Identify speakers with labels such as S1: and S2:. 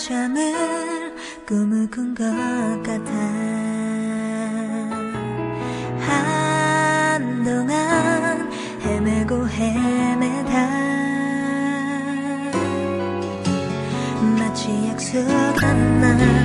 S1: 잠을 꾸묵은 것 같아. 한동안 헤매고 헤매다. 마치 약속한 날.